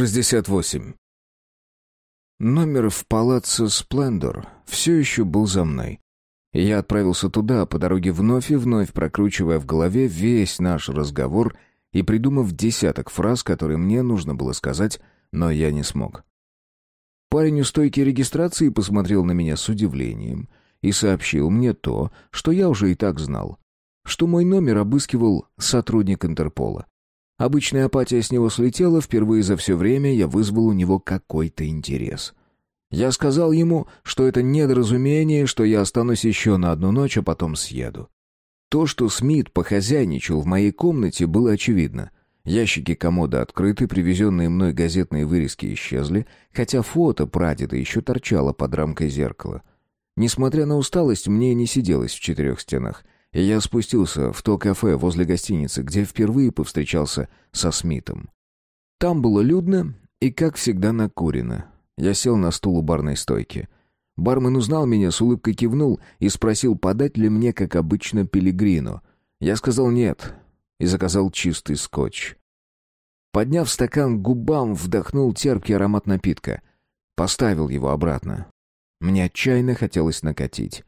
68. Номер в палаццо «Сплендор» все еще был за мной. Я отправился туда, по дороге вновь и вновь прокручивая в голове весь наш разговор и придумав десяток фраз, которые мне нужно было сказать, но я не смог. Парень у стойки регистрации посмотрел на меня с удивлением и сообщил мне то, что я уже и так знал, что мой номер обыскивал сотрудник Интерпола. Обычная апатия с него слетела, впервые за все время я вызвал у него какой-то интерес. Я сказал ему, что это недоразумение, что я останусь еще на одну ночь, а потом съеду. То, что Смит похозяйничал в моей комнате, было очевидно. Ящики комода открыты, привезенные мной газетные вырезки исчезли, хотя фото прадеда еще торчало под рамкой зеркала. Несмотря на усталость, мне не сиделось в четырех стенах и я спустился в то кафе возле гостиницы, где впервые повстречался со Смитом. Там было людно и, как всегда, накурено. Я сел на стул у барной стойки. Бармен узнал меня, с улыбкой кивнул и спросил, подать ли мне, как обычно, пилигрину. Я сказал «нет» и заказал чистый скотч. Подняв стакан к губам, вдохнул терпкий аромат напитка. Поставил его обратно. Мне отчаянно хотелось накатить.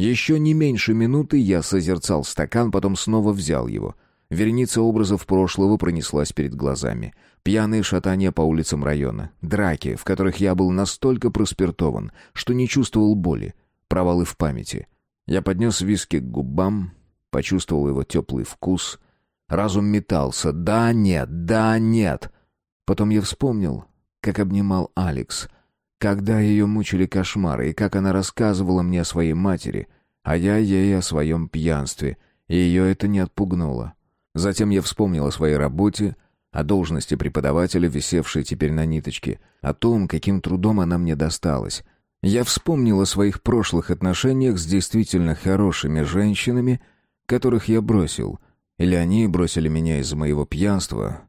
Еще не меньше минуты я созерцал стакан, потом снова взял его. Вереница образов прошлого пронеслась перед глазами. Пьяные шатания по улицам района. Драки, в которых я был настолько проспиртован, что не чувствовал боли. Провалы в памяти. Я поднес виски к губам, почувствовал его теплый вкус. Разум метался. «Да, нет, да, нет». Потом я вспомнил, как обнимал Алекс — когда ее мучили кошмары, и как она рассказывала мне о своей матери, а я ей о своем пьянстве, и ее это не отпугнуло. Затем я вспомнил о своей работе, о должности преподавателя, висевшей теперь на ниточке, о том, каким трудом она мне досталась. Я вспомнил о своих прошлых отношениях с действительно хорошими женщинами, которых я бросил, или они бросили меня из-за моего пьянства.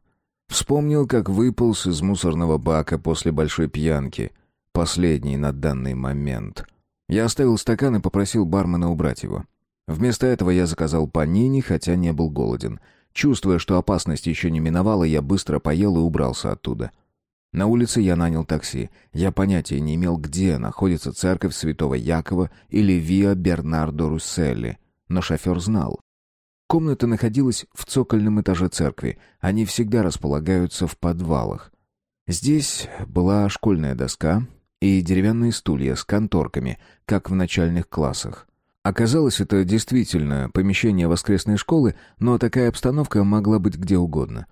Вспомнил, как выполз из мусорного бака после большой пьянки — Последний на данный момент. Я оставил стакан и попросил бармена убрать его. Вместо этого я заказал панини, хотя не был голоден. Чувствуя, что опасность еще не миновала, я быстро поел и убрался оттуда. На улице я нанял такси. Я понятия не имел, где находится церковь святого Якова или Виа Бернардо Русселли, но шофер знал. Комната находилась в цокольном этаже церкви. Они всегда располагаются в подвалах. Здесь была школьная доска, и деревянные стулья с конторками, как в начальных классах. Оказалось, это действительно помещение воскресной школы, но такая обстановка могла быть где угодно.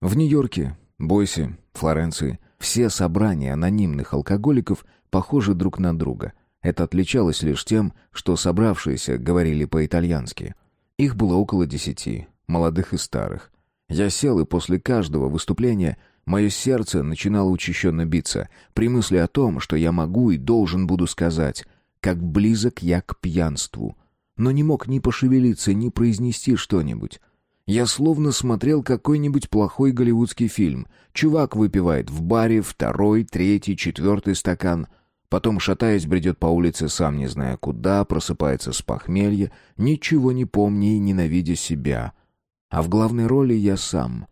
В Нью-Йорке, Бойсе, Флоренции все собрания анонимных алкоголиков похожи друг на друга. Это отличалось лишь тем, что собравшиеся говорили по-итальянски. Их было около десяти, молодых и старых. Я сел и после каждого выступления Мое сердце начинало учащенно биться при мысли о том, что я могу и должен буду сказать, как близок я к пьянству. Но не мог ни пошевелиться, ни произнести что-нибудь. Я словно смотрел какой-нибудь плохой голливудский фильм. Чувак выпивает в баре второй, третий, четвертый стакан. Потом, шатаясь, бредет по улице, сам не зная куда, просыпается с похмелья, ничего не помня и ненавидя себя. А в главной роли я сам —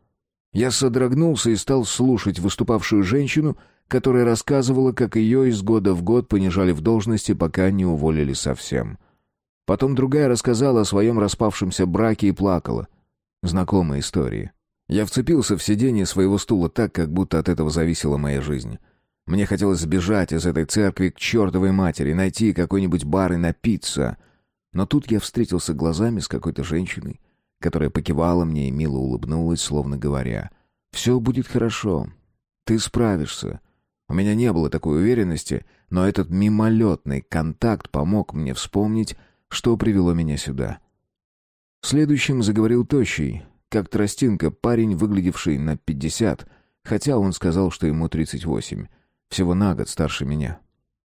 я содрогнулся и стал слушать выступавшую женщину, которая рассказывала, как ее из года в год понижали в должности, пока не уволили совсем. Потом другая рассказала о своем распавшемся браке и плакала. Знакомые истории. Я вцепился в сиденье своего стула так, как будто от этого зависела моя жизнь. Мне хотелось сбежать из этой церкви к чертовой матери, найти какой-нибудь бар и напиться. Но тут я встретился глазами с какой-то женщиной, которая покивала мне и мило улыбнулась, словно говоря, «Все будет хорошо. Ты справишься». У меня не было такой уверенности, но этот мимолетный контакт помог мне вспомнить, что привело меня сюда. Следующим заговорил Тощий, как тростинка, парень, выглядевший на пятьдесят, хотя он сказал, что ему тридцать восемь, всего на год старше меня.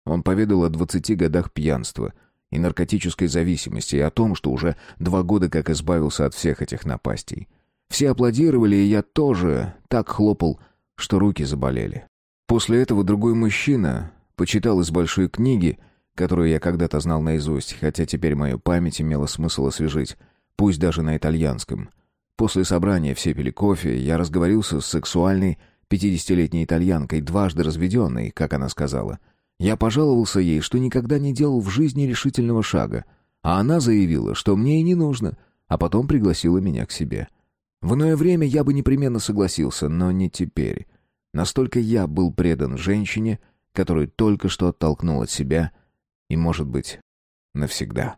Он поведал о двадцати годах пьянства — и наркотической зависимости, и о том, что уже два года как избавился от всех этих напастей. Все аплодировали, и я тоже так хлопал, что руки заболели. После этого другой мужчина почитал из большой книги, которую я когда-то знал наизусть, хотя теперь мою память имела смысл освежить, пусть даже на итальянском. После собрания все пили кофе, я разговорился с сексуальной пятидесятилетней итальянкой, дважды разведенной, как она сказала. Я пожаловался ей, что никогда не делал в жизни решительного шага, а она заявила, что мне и не нужно, а потом пригласила меня к себе. В иное время я бы непременно согласился, но не теперь. Настолько я был предан женщине, которую только что оттолкнул от себя, и, может быть, навсегда.